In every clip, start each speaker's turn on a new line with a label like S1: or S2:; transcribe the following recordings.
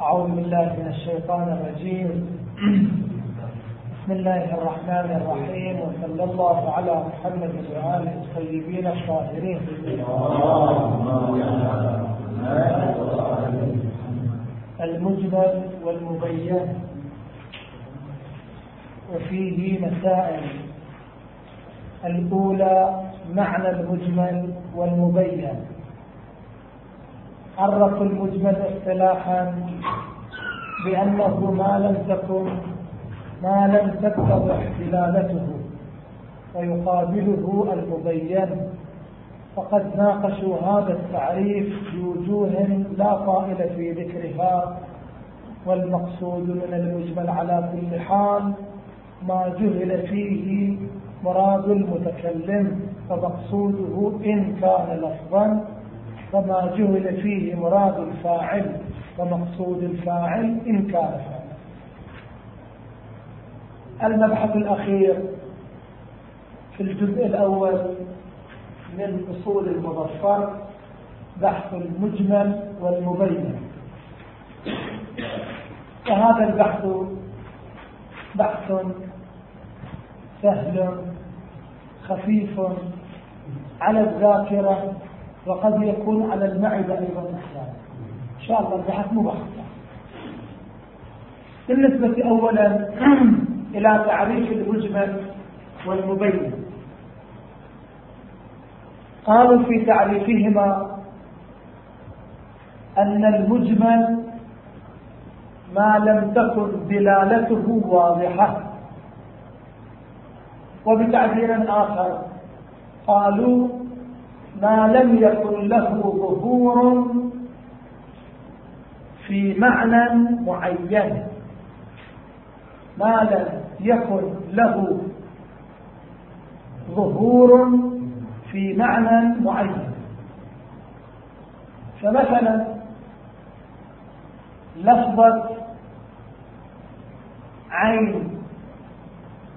S1: أعوذ بالله من الشيطان الرجيم. بسم الله الرحمن الرحيم وصلى الله على محمد وآله الطيبين الطاهرين. المجمل والمبين وفيه مسائل الأولى معنى المجمل والمبين. عرف المجمل اصطلاحا بأنه ما لم تكن ما لم تتضح دلالته ويقابله المبين. فقد ناقشوا هذا التعريف بوجوه لا طائل في ذكرها والمقصود من المجمل على كل حال ما جهل فيه مراد المتكلم فمقصوده إن كان لفظا وما جهل فيه مراد الفاعل ومقصود الفاعل إن كان المبحث الأخير في الجزء الأول من أصول المظفر بحث المجمل والمبين. وهذا البحث بحث سهل خفيف على الذاكرة وقد يكون على المعدة أيضا أحيانا إن شاء الله البحث مبحث بالنسبة أولا إلى تعريف المجمل والمبين. قالوا في تعريفهما أن المجمل ما لم تكن دلالته واضحة. وبتعبير آخر قالوا ما لم يكن له ظهور في معنى معين. ما لم يكن له ظهور في معنى معين. فمثلا لفظة عين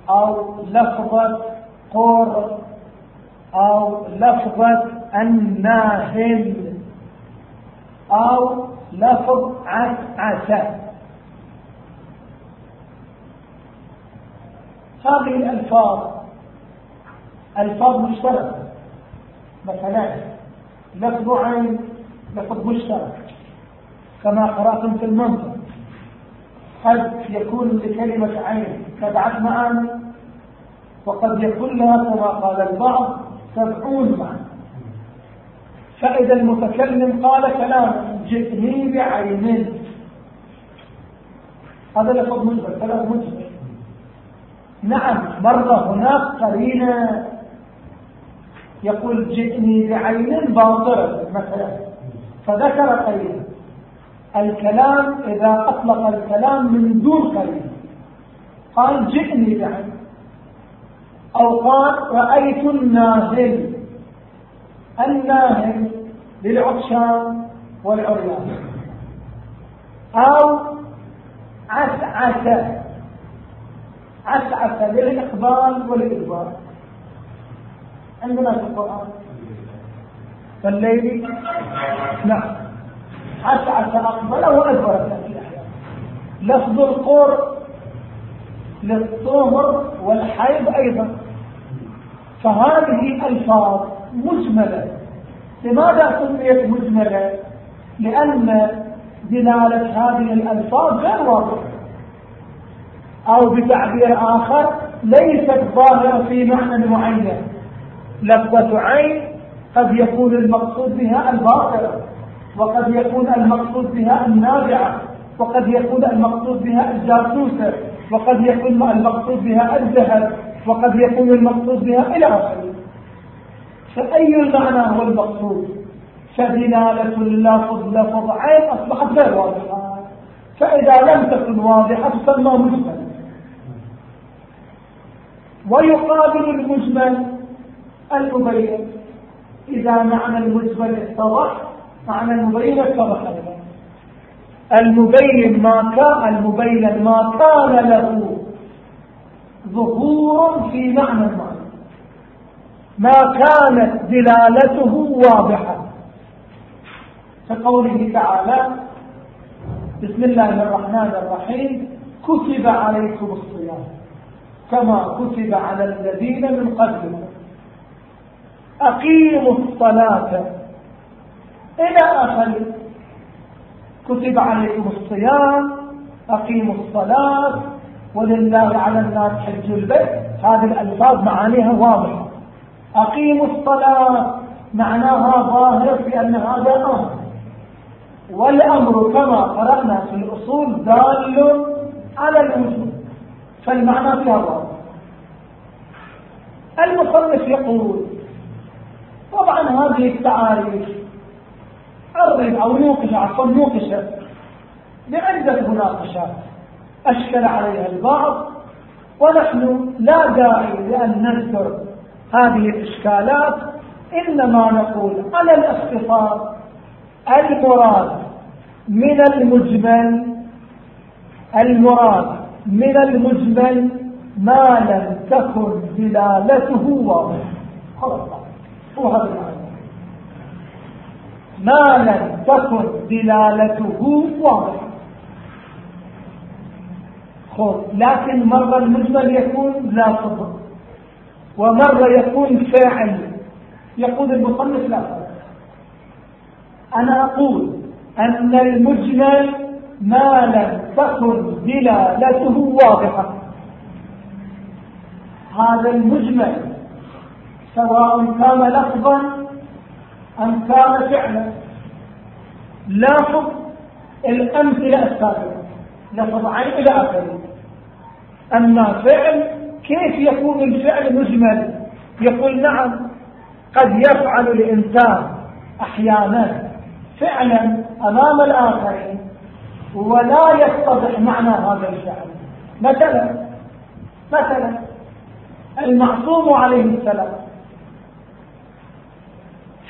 S1: أو لفظة قر أو لفظة الناهل أو لفظ عسى هذه الألفاظ ألفاظ مشتركة. مثلا لفظ عين لفظ مشترك. كما قرأتم في المنطق. قد يكون لكلمة عين سبعة معاني وقد يكون لها كما قال البعض سبعون معنى فإذا المتكلم قال كلام جئني بعين. هذا لفظ مجبر كلام مجبر. نعم مر هناك قرينة يقول جئني بعين باطرة مثلا. فذكر قرينة. الكلام إذا أطلق الكلام من دون قرينة قال جئني بعين. أو قال رأيت الناهل الناهل للعطشان والعريان. أو عسعس عسعس للإقبال والإدبار. عندنا في القرآن. فالليل نعم. عسعس أقبل وأدبر. لفظ القر للطهر والحيض أيضا. فهذه ألفاظ مجملة. لماذا سميت مجملة؟ لأن دلالة هذه الألفاظ غير واضحة. أو بتعبير آخر ليست ظاهرة في معنى معين. لفظة عين قد يكون المقصود بها الباطلة وقد يكون المقصود بها النافعة وقد يكون المقصود بها الجاسوسة وقد يكون المقصود بها الذهب وقد يكون المقصود بها إلى آخره. فأي المعنى هو المقصود؟ فدلالة اللفظ لفظ عين أصبحت غير واضحة. فإذا لم تكن واضحة تسمى مجمل. ويقابل المجمل المبين. إذا معنى المجمل اتضح معنى المبين اتضح المبين ما كان المبين ما كان له ظهور في معنى المعنى ما كانت دلالته واضحة. كقوله تعالى بسم الله الرحمن الرحيم كتب عليكم الصيام كما كتب على الذين من قبلكم. أقيموا الصلاة. إلى آخر. كتب عليكم الصيام أقيموا الصلاة. ولله على الناس حج البيت. هذه الألفاظ معانيها واضحة أقيموا الصلاة. معناها ظاهر في أن هذا أمر. والأمر كما قرأنا في الأصول دال على الوجود. فالمعنى فيها ظاهر المصنف يقول طبعا هذه التعاريف عرض أو نوقش عفوا نوقشت بعدة مناقشات أشكل عليها البعض ونحن لا داعي لأن نذكر هذه الإشكالات إنما نقول على الاختصار المراد من المجمل المراد من المجمل ما لم تكن دلالته واضحة. خلاص. هو هذا المعنى. ما لم تكن دلالته واضحة. خذ لكن مرة المجمل يكون لافظ ومرة يكون فاعل. يقول المصنف لا أنا أقول أن المجمل ما لم تكن دلالته واضحة. هذا المجمل سواء كان لفظا أم كان فعلا. لاحظ الأمثلة السابقة. لفظ عين إلى آخره. أما فعل كيف يكون الفعل مجمل؟ يقول نعم قد يفعل الإنسان أحيانا فعلا أمام الآخرين ولا يتضح معنى هذا الفعل. مثلا مثلا المعصوم عليه السلام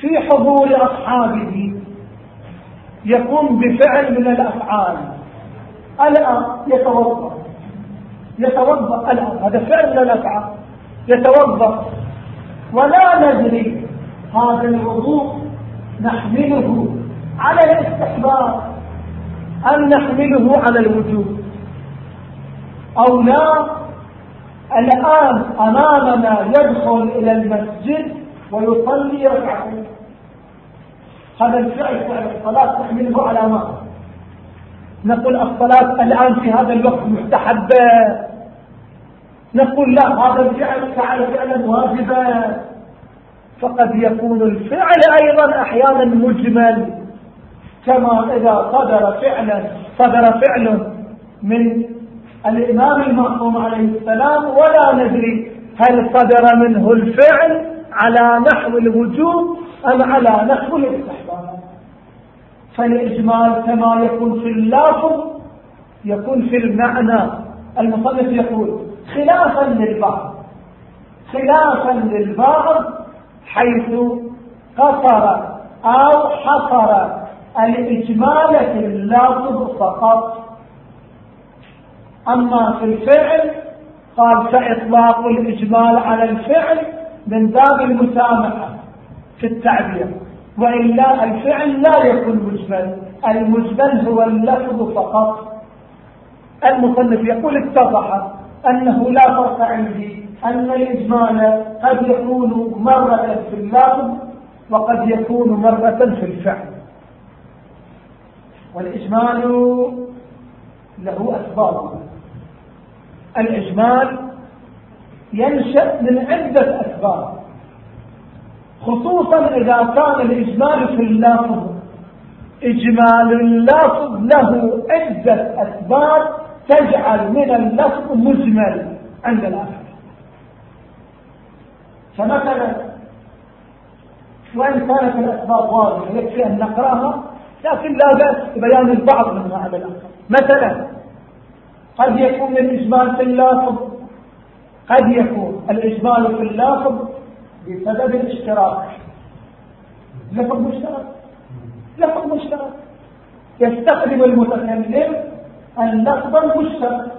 S1: في حضور أصحابه يقوم بفعل من الأفعال. الآن يتوضأ. يتوضأ الآن. هذا فعل من الأفعال يتوضأ. ولا ندري. هذا الوضوء نحمله على الاستحباب. أم نحمله على الوجوب؟ أو لا؟ الآن أمامنا يدخل إلى المسجد ويصلي ركعتين. هذا الفعل فعل الصلاة تحمله على ما؟ نقول الصلاة الآن في هذا الوقت مستحبة. نقول لا هذا الفعل فعل فعلا واجبا. فقد يكون الفعل أيضا أحيانا مجمل كما إذا صدر فعلا صدر فعل من الإمام المعصوم عليه السلام ولا ندري هل صدر منه الفعل على نحو الوجوب أم على نحو الاستحباب فالإجمال كما يكون في اللافظ يكون في المعنى. المصنف يقول خلافا للبعض خلافا للبعض حيث قصر أو حصر الإجمال في اللفظ فقط. أما في الفعل قال فإطلاق الإجمال على الفعل من باب المسامحة في التعبير. وإلا الفعل لا يكون مجمل. المجمل هو اللفظ فقط. المصنف يقول اتضح أنه لا فرق عندي أن الإجمال قد يكون مرة في اللفظ وقد يكون مرة في الفعل. والإجمال له أسباب. الإجمال ينشأ من عدة أسباب. خصوصا إذا كان الإجمال في اللفظ. إجمال اللفظ له عدة أسباب تجعل من اللفظ مجمل عند الآخر. فمثلا وإن كانت الأسباب واضحة يكفي أن نقرأها لكن لا بأس ببيان البعض منها على الآخر مثلا قد يكون الإجمال في اللفظ. قد يكون الإجمال في اللفظ. بسبب الاشتراك. لفظ مشترك. لفظ مشترك. يستخدم المتكلم اللفظ المشترك.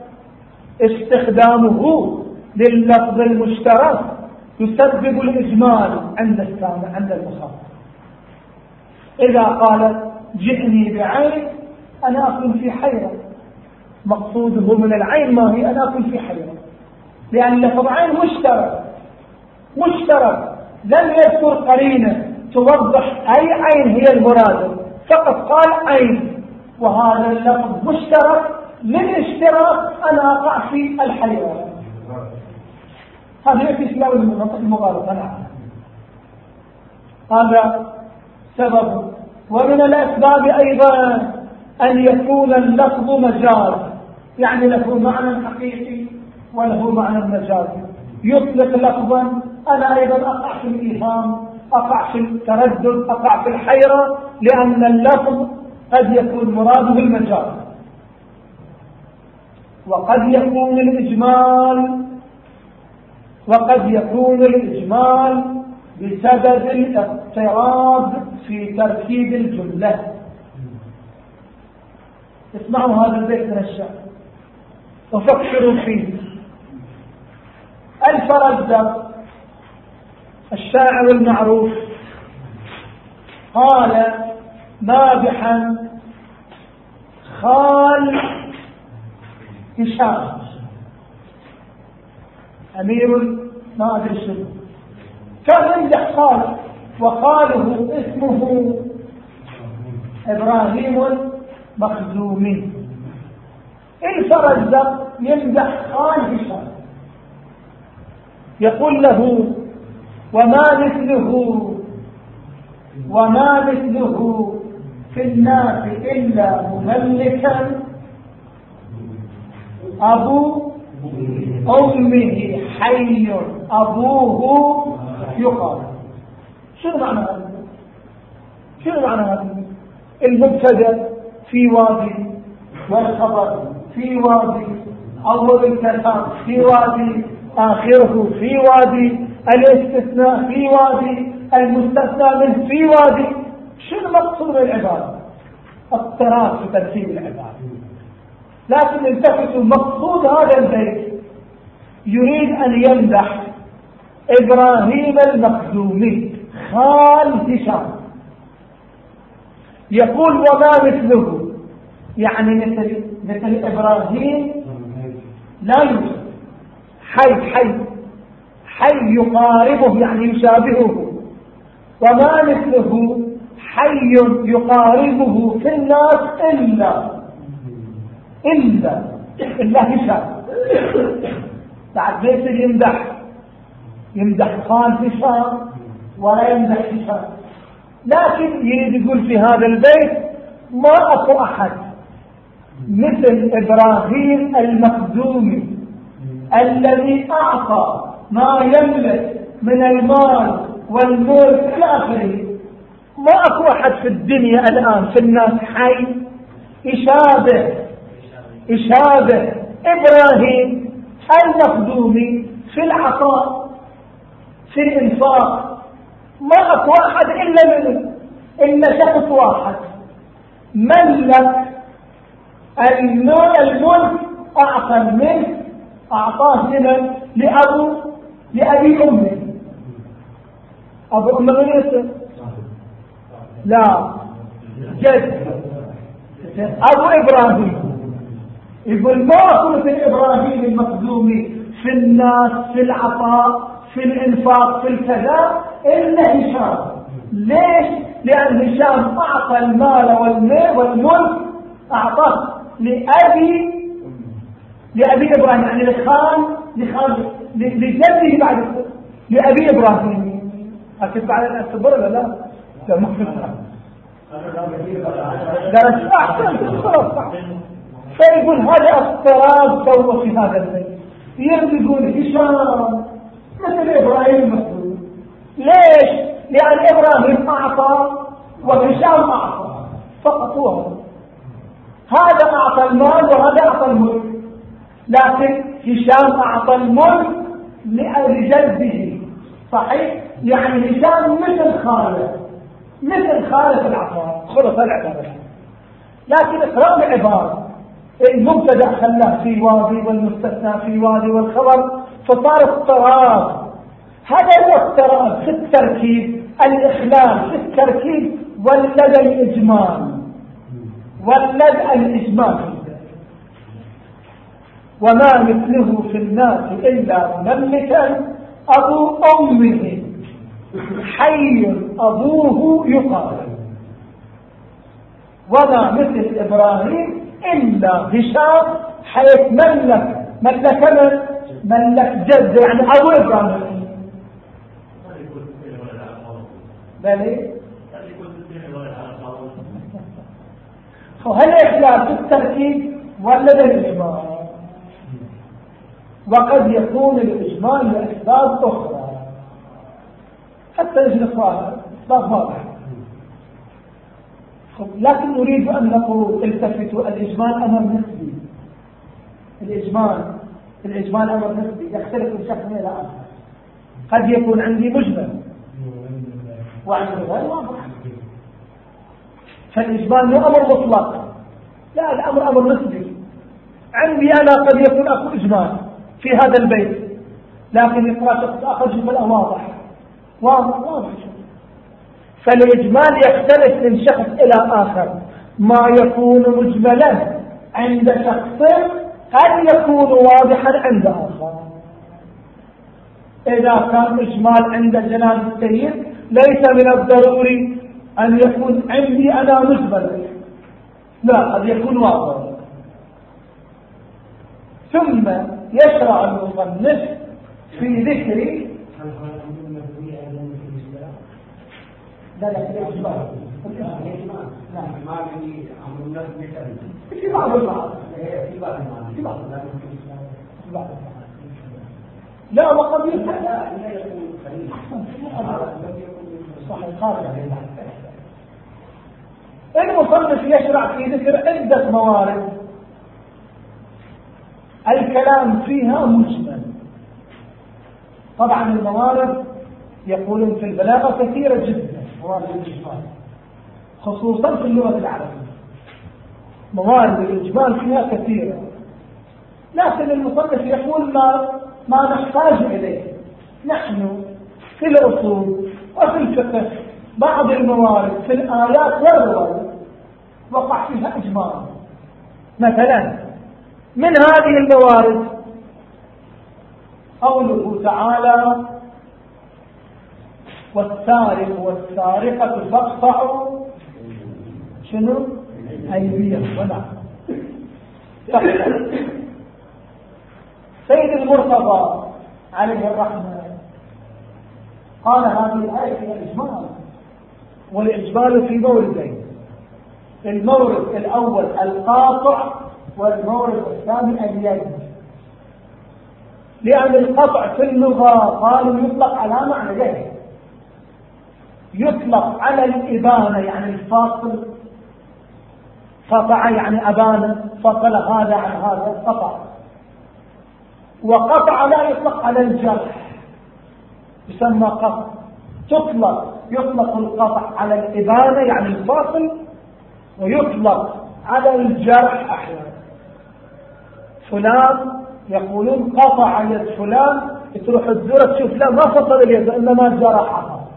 S1: استخدامه لللفظ المشترك يسبب الإجمال عند السامع عند المخاطب. إذا قال جئني بعين أنا أكون في حيرة. مقصوده من العين ما هي أنا أكون في حيرة. لأن لفظ عين مشترك. مشترك لم يذكر قرينة توضح أي عين هي المراد فقط قال عين. وهذا اللفظ مشترك للاشتراك أنا أقع في الحيرة هذا سلاو المغالطة نعم هذا سبب. ومن الأسباب أيضا أن يكون اللفظ مجاز يعني له معنى حقيقي وله معنى مجازي يطلق لفظا أنا أيضا أقع في الإيهام أقع في التردد أقع في الحيرة لأن اللفظ قد يكون مراده المجاز وقد يكون الإجمال وقد يكون الإجمال بسبب الاضطراب في تركيب الجملة. اسمعوا هذا البيت من الشعر. وفكروا فيه. الفرزدق الشاعر المعروف. قال مادحا خال هشام. أمير ما أدري شنو. كان يمدح خال وخاله اسمه إبراهيم مخزومي الفرزدق يمدح خال هشام. يقول له وما مثله وما مثله في الناس إلا مملكا أبو أمه حي أبوه يقال. شنو معنى هذا؟ شنو معنى هذا؟ المبتدأ في وادي والخبر في وادي أول الكلام في وادي آخره في وادي الاستثناء في وادي المستثنى منه في وادي. شو المقصود العبادة؟ اضطراب في ترتيب العبادة. لكن التفتوا مقصود هذا البيت. يريد أن يمدح إبراهيم المخزومي خال هشام. يقول وما مثله. يعني مثل مثل إبراهيم لا يوجد حي حي. حي يقاربه يعني يشابهه. وما مثله حي يقاربه في الناس إلا إلا إلا هشام. بعد ليس يمدح؟ يمدح خان هشام ولا يمدح هشام. لكن يريد يقول في هذا البيت ما أكو أحد. مثل إبراهيم المخزومي الذي أعطى ما يملك من المال والملك إلى آخره. ما أكو أحد في الدنيا الآن في الناس حي؟ يشابه يشابه إبراهيم المخدومي في العطاء في الإنفاق. ما أكو أحد إلا منه إلا شخص واحد. ملك الملك أعطى الملك أعطاه لمن؟ لأبو لأبي أمه أبو أمه من يسر لا. جد. أبو إبراهيم. يقول ما في إبراهيم المخزومي في الناس في العطاء في الإنفاق في الكذا؟ إلا هشام. ليش؟ لأن هشام أعطى المال والملك أعطاه لأبي لأبي إبراهيم يعني لخان لخان لجده بعد لأبي إبراهيم. أكيد بعد الأكبر ولا لا؟ لا ما درس أحسن فيقول هذا اضطراب تو في هذا البيت. يقول هشام مثل إبراهيم المسؤول ليش؟ لأن إبراهيم أعطى وهشام أعطى. فقط هو. هذا أعطى المال وهذا أعطى الملك. لكن هشام أعطى الملك لجده صحيح؟ يعني هشام مثل خالد مثل خالد العطاء خلص العبارة لكن اقرأ العبارة المبتدأ خلاه في وادي والمستثنى في وادي والخبر فصار اضطراب هذا هو اضطراب في التركيب. الإخلال في التركيب. ولد الإجمال. ولد الإجمال. وما مثله في الناس إلا مملكا أبو أمه. حي أبوه يقال. وما مثل إبراهيم إلا هشام حيث ملك ملك من؟ ملك جد. يعني أبو إبراهيم. بلي وهل إخلاف التركيب ولا الإجمال وقد يكون الإجمال لأسباب أخرى. حتى يجي الأسباب واضح. لكن نريد أن نقول التفتوا الإجمال أمر نسبي. الإجمال الإجمال أمر نسبي يختلف من شخص إلى آخر. قد يكون عندي مجمل. وعندي غير واضح. فالإجمال مو أمر مطلق. لا الأمر أمر نسبي. عندي أنا قد يكون أكو إجمال في هذا البيت. لكن يقرأ شخص آخر شوف واضح. واضح واضح فالإجمال يختلف من شخص إلى آخر. ما يكون مجملا عند شخص قد يكون واضحا عند آخر. إذا كان إجمال عند جناب السيد ليس من الضروري أن يكون عندي أنا مجمل لا قد يكون واضح. ثم يشرع المصنف في ذكر لا لا في بعض البعض. في بعض في بعض لا وقد يكون لا يكون صحيح خارج المصنف يشرع في ذكر عدة موارد. الكلام فيها مجمل. طبعا الموارد يقولون في البلاغة كثيرة جدا موارد الإجمال خصوصا في اللغة العربية. موارد الإجمال فيها كثيرة. لكن المصنف يقول ما, ما نحتاج إليه. نحن في الأصول وفي الفقه بعض الموارد في الآيات والروايات وقع فيها إجمال مثلا من هذه الموارد قوله تعالى والسارق والسارقة فاقطعوا شنو؟ أيديهم. ولا. سيد المرتضى عليه الرحمة قال هذه الآية هي الإجمال. والإجمال في موردين المورد الأول القاطع والمورد الثاني اليد لأن القطع في اللغة قالوا يطلق على معنى يد يطلق على الإبانة يعني الفاصل. قطع يعني أبان فصل هذا عن هذا قطع وقطع لا يطلق على الجرح. يسمى قطع. تطلق يطلق القطع على الإبانة يعني الفاصل ويطلق على الجرح أحيانا. فلان يقولون قطع يد فلان تروح الزورة تشوف لا ما فصل اليد إنما جرحها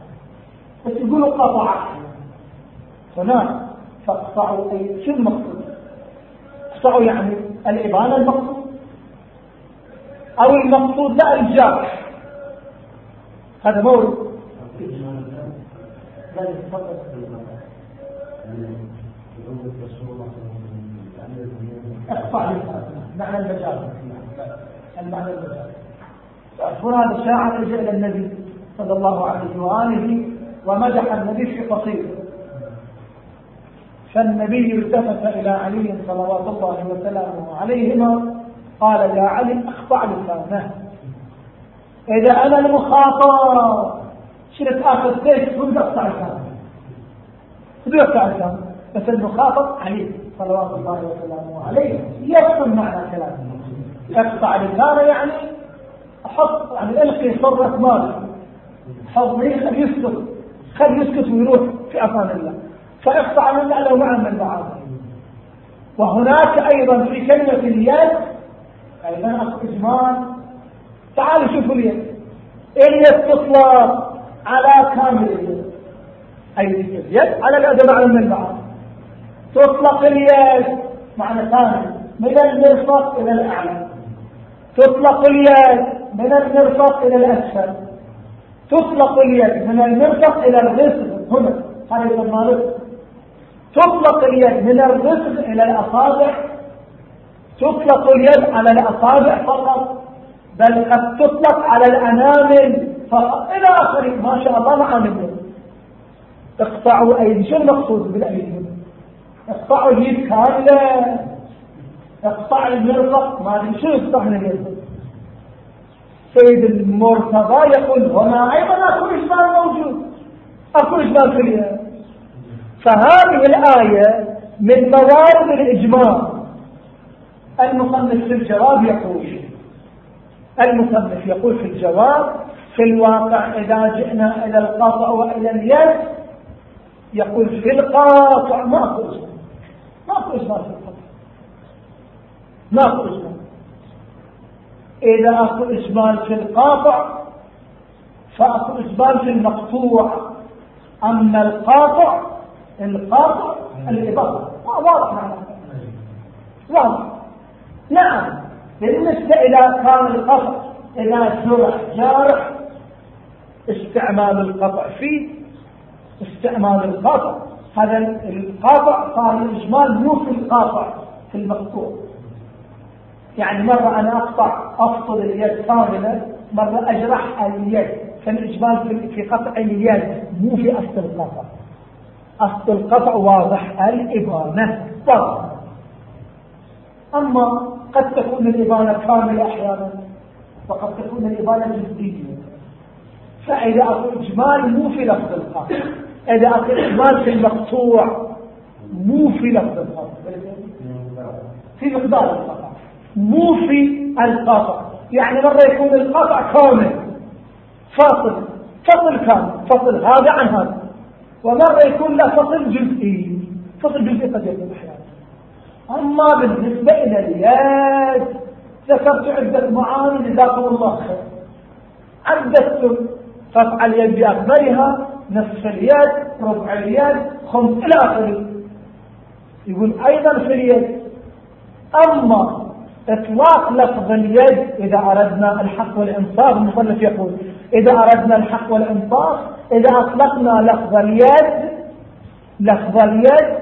S1: بس يقولوا قطع. هناك فاقطعوا أي شو المقصود؟ اقطعوا يعني الإبانة المقصود. أو المقصود لا الجرح هذا مورد. اقطع معنى المجاز. المعنى المجاز. هذا الشاعر رجع إلى النبي صلى الله عليه وآله ومدح النبي في قصيده. فالنبي التفت إلى علي صلوات الله وسلامه عليهما قال يا علي اخطع لسانه. إذا أنا المخاطر شرك آخر سيف كنت أقطع لسانه. أقطع لسانه. بس المخاطب عليه صلوات الله وسلامه عليه. يفهم معنى كلامه اقطع لسانه يعني أحط يعني ألقي صرة مال. حظني خل يسكت. خل يسكت ويروح في أمان الله. فأقطع من له معنى من بعض وهناك أيضا في كلمة اليد أيضا إجمال. تعالوا شوفوا اليد. اليد تطلق على كامل اليد. أي اليد؟ على الادب على من بعض تطلق اليد معنى ثاني من المرفق إلى الأعلى. تطلق اليد من المرفق إلى الأسفل. تطلق اليد من المرفق إلى الرزق هنا هذا يسمى تطلق اليد من الرزق إلى الأصابع. تطلق اليد على الأصابع فقط بل قد تطلق على الأنامل فقط. إلى آخره ما شاء الله معامل اقطعوا أيدي شو المقصود بالأيدي؟ اقطعوا اليد كاملة اقطع المرفق ما أدري شو يقطع من اليد سيد المرتضى يقول هنا أيضا أكو إجمال موجود. أكو إجمال في اليد فهذه الآية من موارد الإجمال المصنف في الجواب يقول المصنف يقول في الجواب في الواقع إذا جئنا إلى القطع وإلى اليد يقول في القاطع ماكو إجمال ماكو إجمال في القطع ماكو إجمال إذا أكو إجمال في القاطع فأكو إجمال في المقطوع. أما القاطع القاطع الإباطة. واضح معنى واضح. نعم. بالنسبة إلى كان القطع إذا جرح جارح استعمال القطع فيه استعمال القطع هذا القاطع صار الإجمال مو في القاطع في المقطوع. يعني مرة أنا أقطع أفصل اليد كاملة مرة أجرح اليد. فالإجمال في قطع اليد. مو في أصل القطع. أصل القطع واضح الإبانة واضح. أما قد تكون الإبانة كاملة أحيانا وقد تكون الإبانة جزئية فإذا أكو إجمال مو في لفظ القطع. إذا إجمال في المقطوع مو في لفظ القطع في مقدار القطع مو في القطع يعني مرة يكون القطع كامل فاصل فصل كامل فصل هذا عن هذا. ومرة يكون له فصل جزئي فصل جزئي قد يكون أحيانا. أما بالنسبة إلى اليد ذكرت عدة معاني جزاكم الله خير. عدت قطع اليد بأكبرها نصف اليد ربع اليد خمس إلى آخره يقول أيضا في اليد. أما إطلاق لفظ اليد إذا أردنا الحق والإنصاف المصنف يقول إذا أردنا الحق والإنصاف إذا أطلقنا لفظ اليد لفظ اليد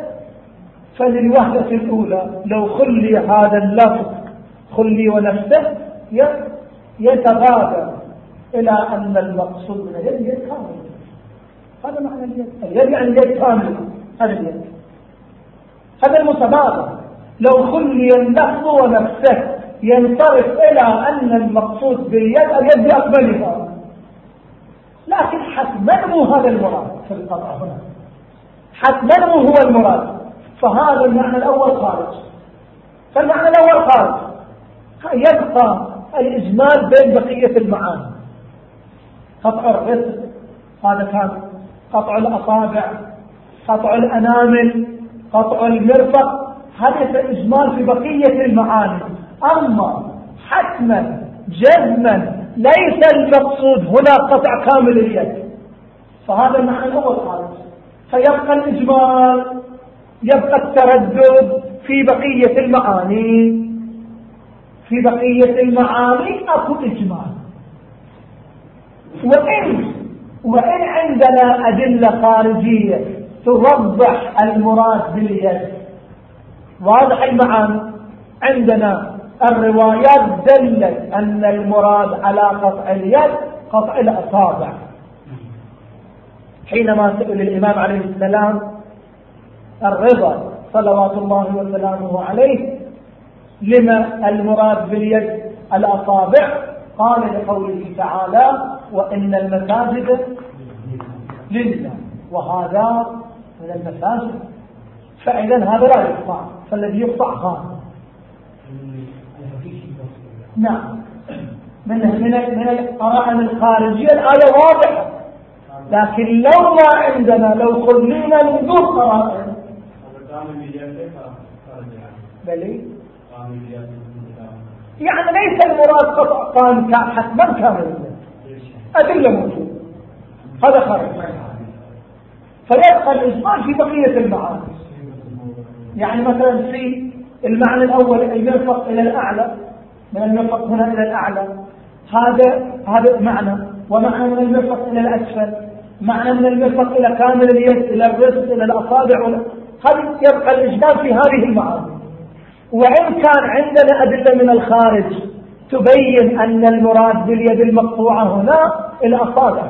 S1: فللوهلة الأولى لو خلي هذا اللفظ خلي ونفسه يتغادر إلى أن المقصود من اليد يد كاملة هذا معنى اليد اليد يعني اليد كاملة هذا اليد هذا المتبادر. لو خلي اللفظ ونفسه ينصرف إلى أن المقصود باليد اليد بأكملها لكن حتما مو هذا المراد في القطع هنا. حتما مو هو المراد. فهذا المعنى الأول خارج. فالمعنى الأول خارج. يبقى الإجمال بين بقية المعاني. قطع الرزق هذا كان قطع الأصابع قطع الأنامل قطع المرفق هذا إجمال في بقية المعاني. أما حتما جزما ليس المقصود هنا قطع كامل اليد. فهذا المعنى الأول خالص. فيبقى الإجمال يبقى التردد في بقية المعاني. في بقية المعاني أكو إجمال. وإن وإن عندنا أدلة خارجية توضح المراد باليد. واضح المعاني؟ عندنا الروايات دلت أن المراد على قطع اليد قطع الأصابع. حينما سئل الإمام عليه السلام الرضا صلوات الله وسلامه عليه لما المراد باليد؟ الأصابع. قال لقوله تعالى وإن المساجد لله وهذا من المساجد. فإذا هذا لا يقطع فالذي يقطع هذا نعم. من من من القرائن الخارجية الآية واضحة. لكن لو ما عندنا لو خلينا من دون قرائن. بلي يعني ليس المراد قطع قام حتما كامل. أدلة موجودة هذا خارج فيبقى الإجمال في بقية المعاني. يعني مثلا في المعنى الأول المرفق إلى الأعلى من المرفق هنا إلى الأعلى. هذا هذا معنى. ومعنى من المرفق إلى الأسفل. معنى من المرفق إلى كامل اليد إلى الرزق إلى الأصابع هذه يبقى الإجمال في هذه المعاني. وإن كان عندنا أدلة من الخارج تبين أن المراد باليد المقطوعة هنا الأصابع.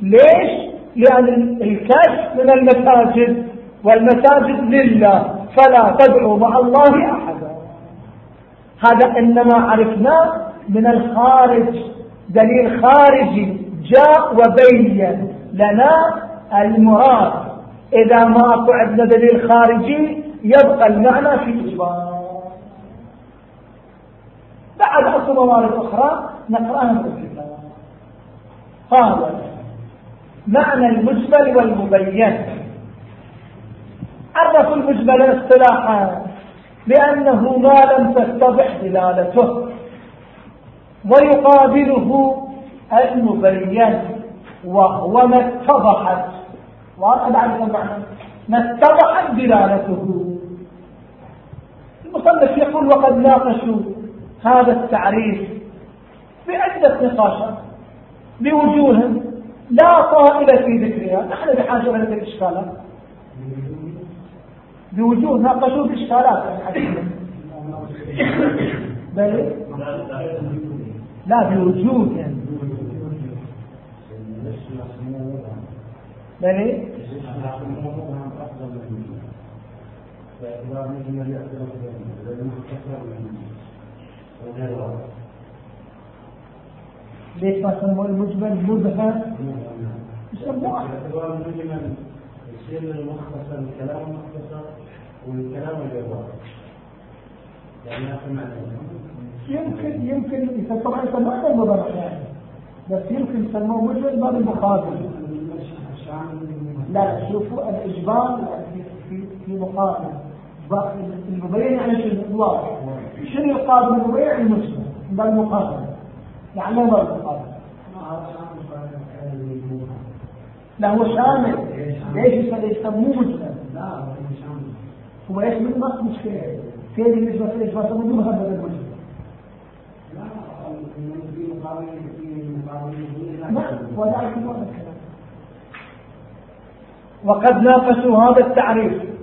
S1: ليش؟ لأن الكشف من المساجد والمساجد لله فلا تدعو مع الله أحدا. هذا إنما عرفناه من الخارج دليل خارجي جاء وبين لنا المراد. إذا ما أكو عندنا دليل خارجي يبقى المعنى في إجبار بعد أصل موارد أخرى نقرأها من الكتاب. قال معنى المجمل والمبين. عرف المجمل اصطلاحا لأنه ما لم تتضح دلالته ويقابله المبين وهو ما اتضحت. أعرف المعنى ما اتضحت دلالته. المصنف يقول وقد ناقشوا هذا التعريف بعدة نقاشات بوجوه لا طائل في ذكرها. نحن بحاجة إلى الإشكالات. بوجوه ناقشوا بإشكالات. بل لا بوجوه. يعني بل ليش ما سموه المجمل؟ مبهم يسموه
S2: المجمل يصير المختصر الكلام المختصر والكلام الجواب يعني
S1: يمكن يمكن طبعا يسموه المضرع يعني. بس يمكن يسموه مجمل ما بالمقابل لا شوفوا الإجبار في في مقابل المبين يعني شنو واضح. شنو يقابل المبين المجمل بالمقابل يعني ما بالمقابل لا هو شامل. ليش يسموه مجمل هو إيش من نص مشكله فين النسبة في المجمل وذلك هو الكلام وقد ناقشوا هذا التعريف.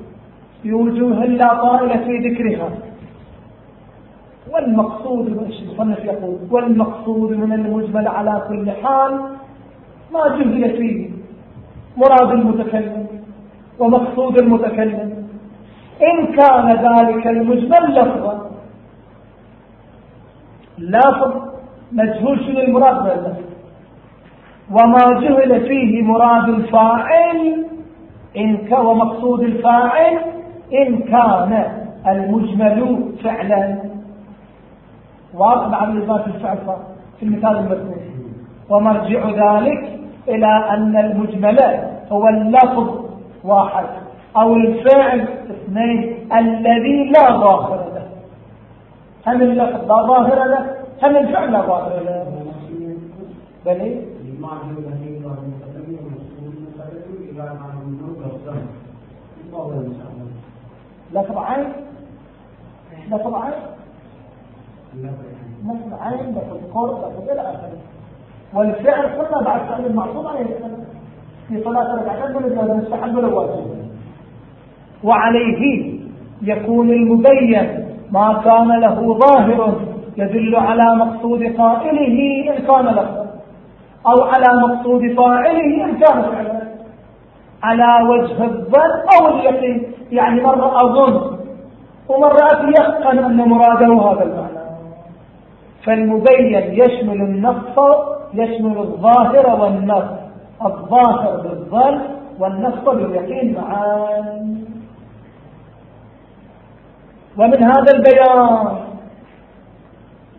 S1: في وجوه لا طائل في ذكرها. والمقصود المصنف يقول والمقصود من المجمل على كل حال ما جهل فيه. مراد المتكلم ومقصود المتكلم. إن كان ذلك المجمل لفظا لفظ مجهول شنو المراد باللفظ وما جهل فيه مراد الفاعل إن كان ومقصود الفاعل إن كان المجمل فعلا. واضح بعد إثبات الفعل في المثال المذكور. ومرجع ذلك إلى أن المجمل هو اللفظ واحد أو الفعل اثنين الذي لا ظاهر له. هم اللفظ لا ظاهر له هم الفعل لا ظاهر له. بل لفظ عين. لفظ عين. لفظ عين. لفظ قرب لفظ إلى آخره. والفعل قلنا بعد فعل المعصوم عليه في صلاة ركعتين من الجواز مستحب ولا واجب. وعليه يكون المبين ما كان له ظاهر يدل على مقصود قائله إن كان لفظا أو على مقصود فاعله إن كان فعلا على وجه الظن أو اليقين. يعني مرة أظن ومرة أتيقن أن مراده هذا المعنى. فالمبين يشمل النص يشمل الظاهر والنص الظاهر بالظن والنص باليقين معا. ومن هذا البيان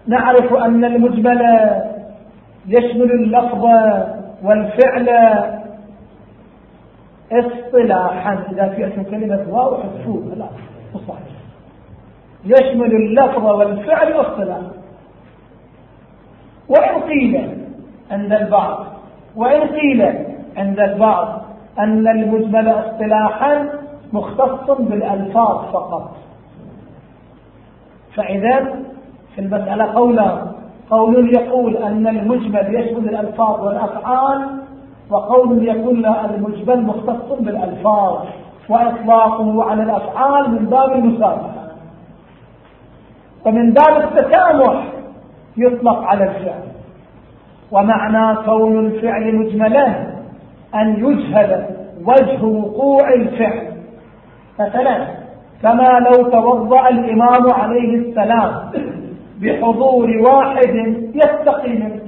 S1: نعرف أن المجمل يشمل اللفظ والفعل اصطلاحا إذا فئت كلمة واو حذفوها لا صحيح. يشمل اللفظ والفعل اصطلاحا وإن قيل عند البعض وإن قيل عند البعض أن المجمل اصطلاحا مختص بالألفاظ فقط. فإذا في المسألة قولا قول يقول أن المجمل يشمل الألفاظ والأفعال وقول لا المجمل مختص بالألفاظ وإطلاقه على الأفعال من باب المسامحة. ومن باب التسامح يطلق على الفعل. ومعنى كون الفعل مجملا أن يجهل وجه وقوع الفعل. مثلا كما لو توضأ الإمام عليه السلام بحضور واحد يستقي منه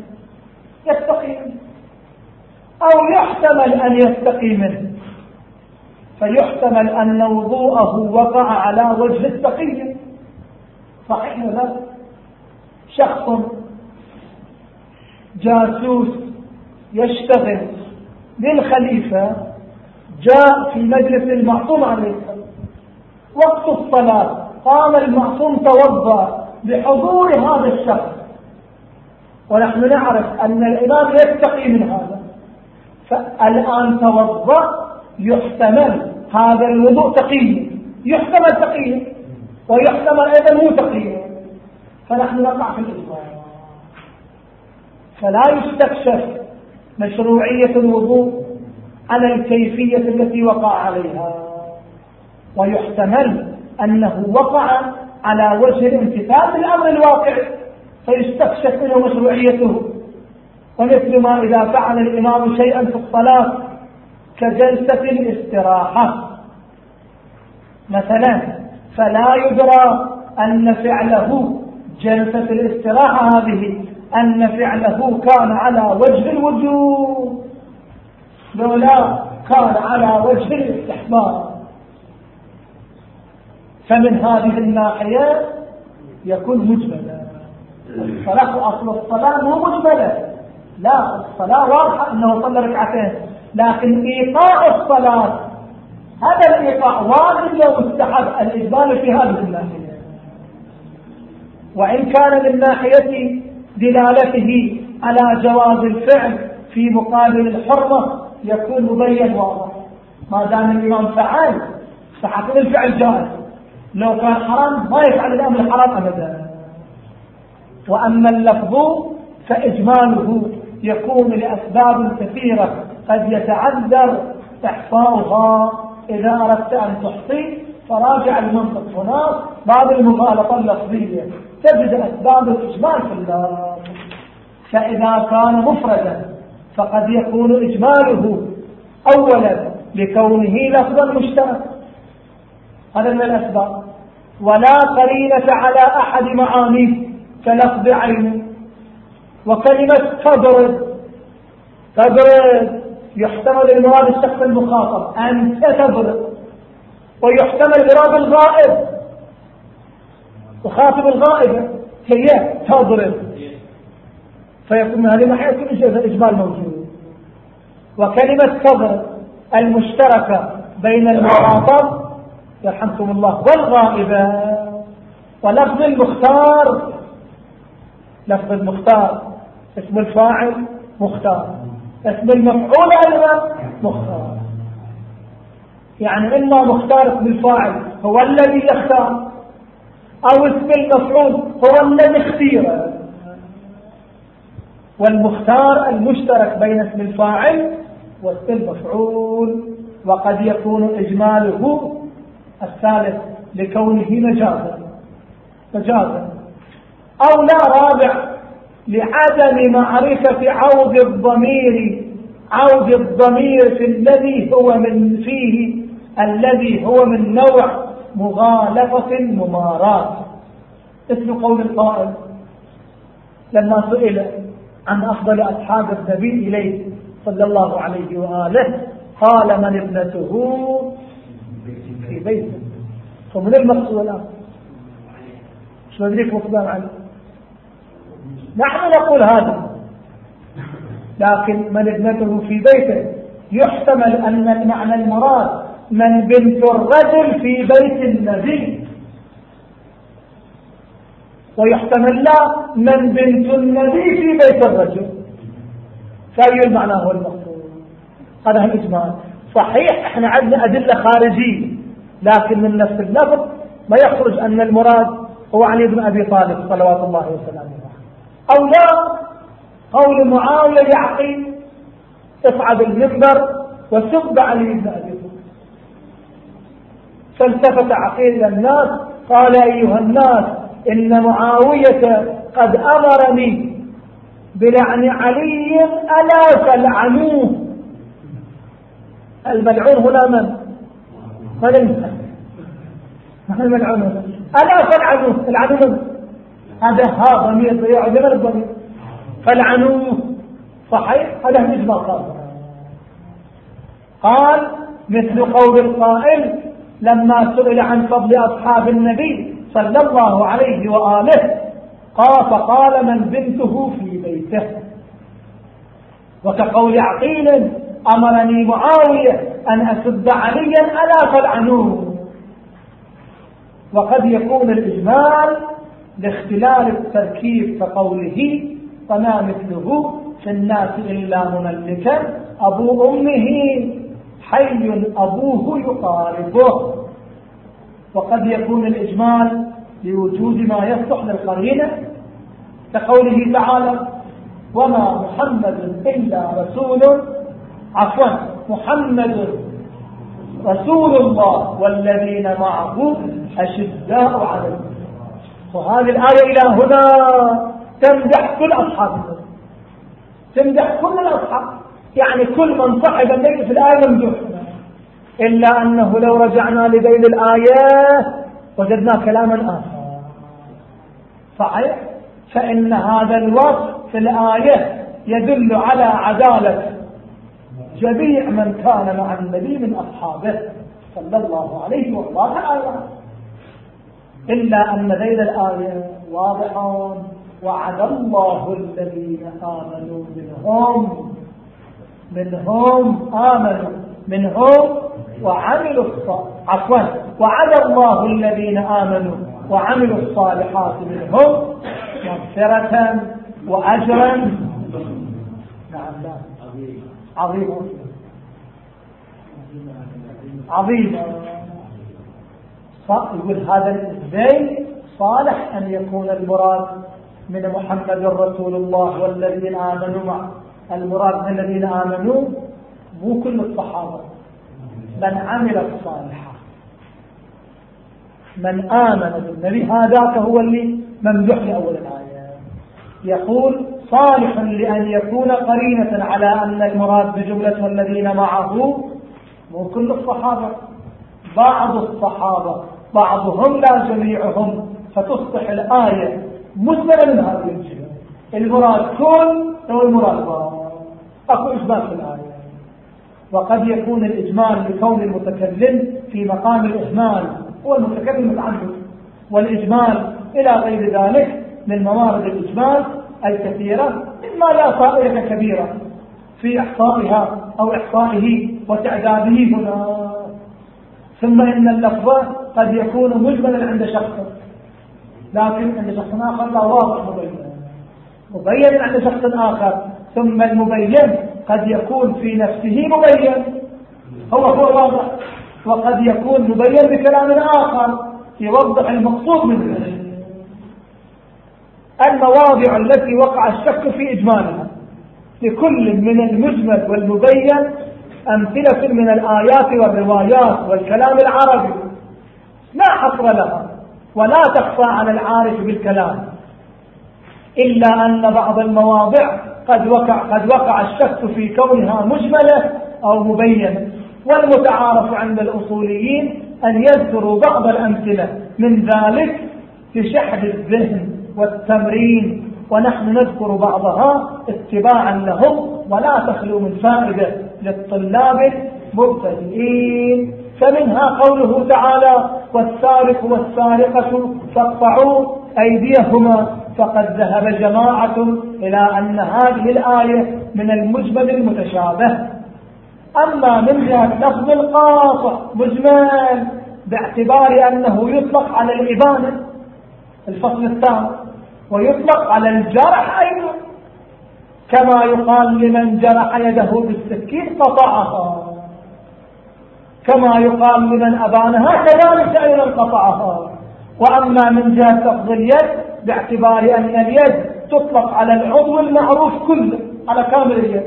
S1: يستقي منه أو يحتمل أن يستقي منه. فيحتمل أن وضوءه وقع على وجه التقي. صحيح لا؟ شخص جاسوس يشتغل للخليفة جاء في مجلس المعصوم عليه السلام. وقت الصلاة قام المعصوم توضأ بحضور هذا الشخص. ونحن نعرف أن الإمام يستقي من هذا. فالآن توضأ يحتمل هذا الوضوء تقي يحتمل تقي ويحتمل أيضا مو تقي فنحن نقع في الإسلام فلا يستكشف مشروعية الوضوء على الكيفية التي وقع عليها. ويحتمل أنه وقع على وجه الامتثال للأمر الواقع فيستكشف منه مشروعيته. ومثل ما إذا فعل الإمام شيئا في الصلاة كجلسة الاستراحة. مثلا فلا يدرى أن فعله جلسة الاستراحة هذه أن فعله كان على وجه الوجوب. لولا كان على وجه الاستحباب. فمن هذه الناحية يكون مجملا. الصلاة أصل الصلاة مو مجملة لا الصلاة واضحة أنه صلى ركعتين لكن إيقاع الصلاة هذا الإيقاع واجب لو استحب الإجبال في هذه الناحية. وإن كان من ناحية دلالته على جواز الفعل في مقابل الحرمة يكون مبين واضح. ما دام الإمام فعل فحكم الفعل جائز. لو كان حرام ما يفعل الأمر الحرام أبدا. وأما اللفظ فإجماله يكون لأسباب كثيرة. قد يتعذر إحصاؤها. إذا أردت أن تحصي فراجع المنطق هناك. بعض المغالطة اللفظية. تجد أسباب الإجمال في اللفظ فإذا كان مفردا فقد يكون إجماله أولا لكونه لفظا مشترك. هذا من الأسباب. ولا قرينة على أحد معانيه كلفظ عين وكلمة تضرب تضرب يحتمل المراد الشخص المخاطب. أنت تضرب ويحتمل مراد الغائب. وخاطب الغائبة هي تضرب فيكون من هذه الناحية كل شيء الإجمال موجود. وكلمة تضرب المشتركة بين المخاطب يرحمكم الله والغائبة ولفظ المختار. لفظ المختار. اسم الفاعل مختار. اسم المفعول أيضا مختار. يعني إما مختار اسم الفاعل هو الذي يختار أو اسم المفعول هو الذي اختير والمختار المشترك بين اسم الفاعل واسم المفعول وقد يكون إجماله الثالث لكونه مجازا. مجازا. أو لا رابع لعدم معرفة عود الضمير عود الضمير في الذي هو من فيه الذي هو من نوع مغالفة مماراة مثل قول القائل لما سئل عن أفضل أصحاب النبي إليه صلى الله عليه وآله قال من ابنته في بيته. فمن المقصود الآن؟ شو ندريك مقدام عنه نحن نقول هذا. لكن من ابنته في بيته يحتمل أن معنى المراد من بنت الرجل في بيت النبي. ويحتمل لا من بنت النبي في بيت الرجل. فأي المعنى هو المقصود؟ هذا الإجمال صحيح إحنا عندنا أدلة خارجية لكن من نفس اللفظ ما يخرج أن المراد هو علي بن أبي طالب صلوات الله وسلامه أو لا قول معاوية لعقيل اصعد المنبر وسب علي بن أبي طالب. فالتفت عقيل إلى الناس قال أيها الناس إن معاوية قد أمرني بلعن علي ألا تلعنوه. الملعون هنا من؟ المسلم من الملعون؟ هنا ألا تلعنوه. العنوه من؟ هذا ها ضمير يعجب الضمير. فالعنوه صحيح؟ هذا مجمع قال قال مثل قول القائل لما سئل عن فضل أصحاب النبي صلى الله عليه وآله قال فقال من بنته في بيته. وكقول عقيل أمرني معاوية أن أسد عليا ألا تلعنوه. وقد يكون الإجمال لاختلال التركيب كقوله فما مثله في الناس إلا مملكا أبو أمه حي أبوه يقاربه. وقد يكون الإجمال لوجود ما يصلح للقرينة كقوله تعالى وما محمد إلا رسول عفوا محمد رسول الله والذين معه أشداء على وهذه الآية إلى هنا تمدح كل أصحاب النبي. تمدح كل الأصحاب. يعني كل من صحب النبي في الآية ممدوح إلا أنه لو رجعنا لذيل الآية وجدنا كلاما آخر. صحيح؟ فإن هذا الوصف في الآية يدل على عدالة جميع من كان مع النبي من أصحابه صلى الله عليه وسلم. إلا أن ذيل الآية واضح وعد الله الذين آمنوا منهم. منهم آمنوا. منهم وعملوا عفوا. وعد الله الذين آمنوا وعملوا الصالحات منهم مغفرة وأجرا. نعم لا. عظيم. عظيم. يقول هذا الزين صالح أن يكون المراد من محمد رسول الله والذين آمنوا معه. المراد من الذين آمنوا مو كل الصحابة. من عمل الصالحات من آمن بالنبي هذاك هو اللي ممدوح لأول الآية. يقول صالح لأن يكون قرينة على أن المراد بجملة الذين معه مو كل الصحابة. بعض الصحابة بعضهم لا جميعهم فتصبح الآية مجملة من هذه الجهة. المراد كل هو المراد أكو إجمال في الآية. وقد يكون الإجمال لكون المتكلم في مقام الإجمال هو المتكلم متعدد والإجمال إلى غير ذلك من موارد الإجمال الكثيرة مما لا فائدة كبيرة في إحصائها أو إحصائه وتعداده هنا. ثم إن اللفظ قد يكون مجملا عند شخص. لكن عند شخص آخر لا واضح مبين مبين عند شخص آخر. ثم المبين قد يكون في نفسه مبين. هو هو واضح. وقد يكون مبين بكلام آخر. يوضح المقصود منه المواضع التي وقع الشك في إجمالها. لكل من المجمل والمبين أمثلة من الآيات والروايات والكلام العربي. لا حصر لها ولا تخفى على العارف بالكلام. إلا أن بعض المواضع قد وقع, قد وقع الشك في كونها مجملة أو مبينة. والمتعارف عند الأصوليين أن يذكروا بعض الأمثلة من ذلك في شحذ الذهن والتمرين. ونحن نذكر بعضها اتباعا لهم ولا تخلو من فائدة. للطلاب المبتدئين. فمنها قوله تعالى والسارق والسارقة فاقطعوا أيديهما فقد ذهب جماعة إلى أن هذه الآية من المجمل المتشابه. أما من جهة لفظ القاطع مجمل باعتبار أنه يطلق على الإبانة الفصل الثاني ويطلق على الجرح أيضا. كما يقال لمن جرح يده بالسكين قطعها. كما يقال لمن أبانها كذلك أيضا قطعها. وأما من جهة لفظ اليد باعتبار أن اليد تطلق على العضو المعروف كله على كامل اليد.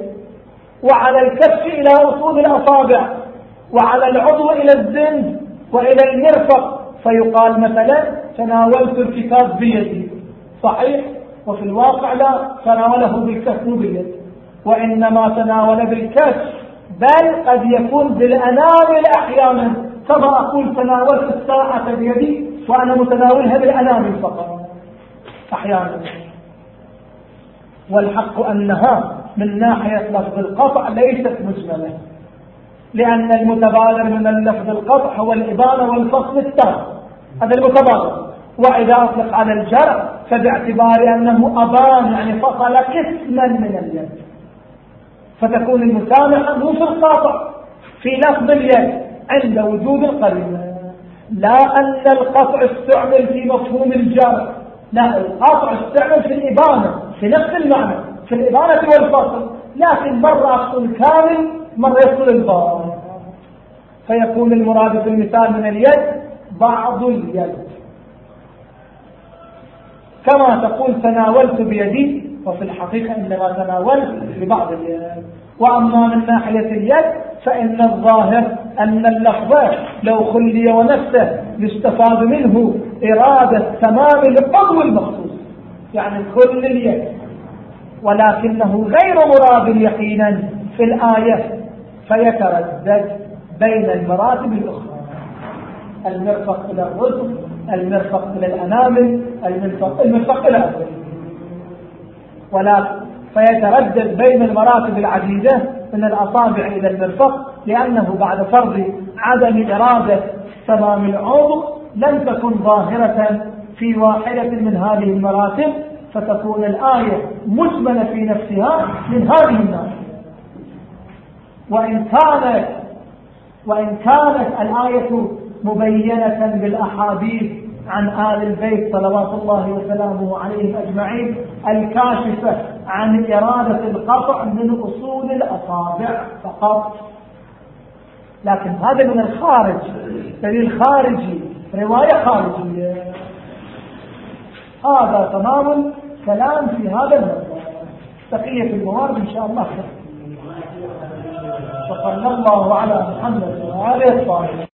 S1: وعلى الكف إلى أصول الأصابع. وعلى العضو إلى الزند وإلى المرفق. فيقال مثلا تناولت الكتاب بيدي. صحيح؟ وفي الواقع لا تناوله بالكف باليد وإنما تناول بالكف بل قد يكون بالأنامل أحيانا كما أقول تناولت الساعة بيدي وأنا متناولها بالأنامل فقط أحيانا. والحق أنها من ناحية لفظ القطع ليست مجملة لأن المتبادر من اللفظ القطع هو الإبانة والفصل التام هذا المتبادر. وإذا أطلق على الجرع فباعتبار أنه أبان يعني فصل قسما من اليد. فتكون المسامحة في القاطع في لفظ اليد عند وجود القرينة. لا أن القطع استعمل في مفهوم الجرع لا القطع استعمل في الإبانة في نفس المعنى في الإبانة والفصل. لكن مرة أصل كامل مرة يصل الباطل. فيكون المراد في المثال من اليد بعض اليد. كما تقول تناولت بيدي وفي الحقيقة إنما تناولت ببعض اليد. وأما من ناحية اليد فإن الظاهر أن اللفظ لو خلي ونفسه يستفاد منه إرادة تمام القضو المخصوص. يعني كل اليد. ولكنه غير مراد يقينا في الآية فيتردد بين المراتب الأخرى. المرفق إلى الرزق المرفق إلى الأنامل المرفق, المرفق إلى الرزق ولا فيتردد بين المراتب العديدة من الأصابع إلى المرفق لأنه بعد فرض عدم إرادة تمام العضو لم تكن ظاهرة في واحدة من هذه المراتب فتكون الآية مجملة في نفسها من هذه الناحية. وإن كانت وإن كانت الآية مبينة بالأحاديث عن آل البيت صلوات الله وسلامه عليهم أجمعين الكاشفة عن إرادة القطع من أصول الأصابع فقط. لكن هذا من الخارج دليل خارجي رواية خارجية. هذا تمام كلام في هذا الموضوع. بقية الموارد إن شاء الله. وصلى الله على محمد وعلى الصالحين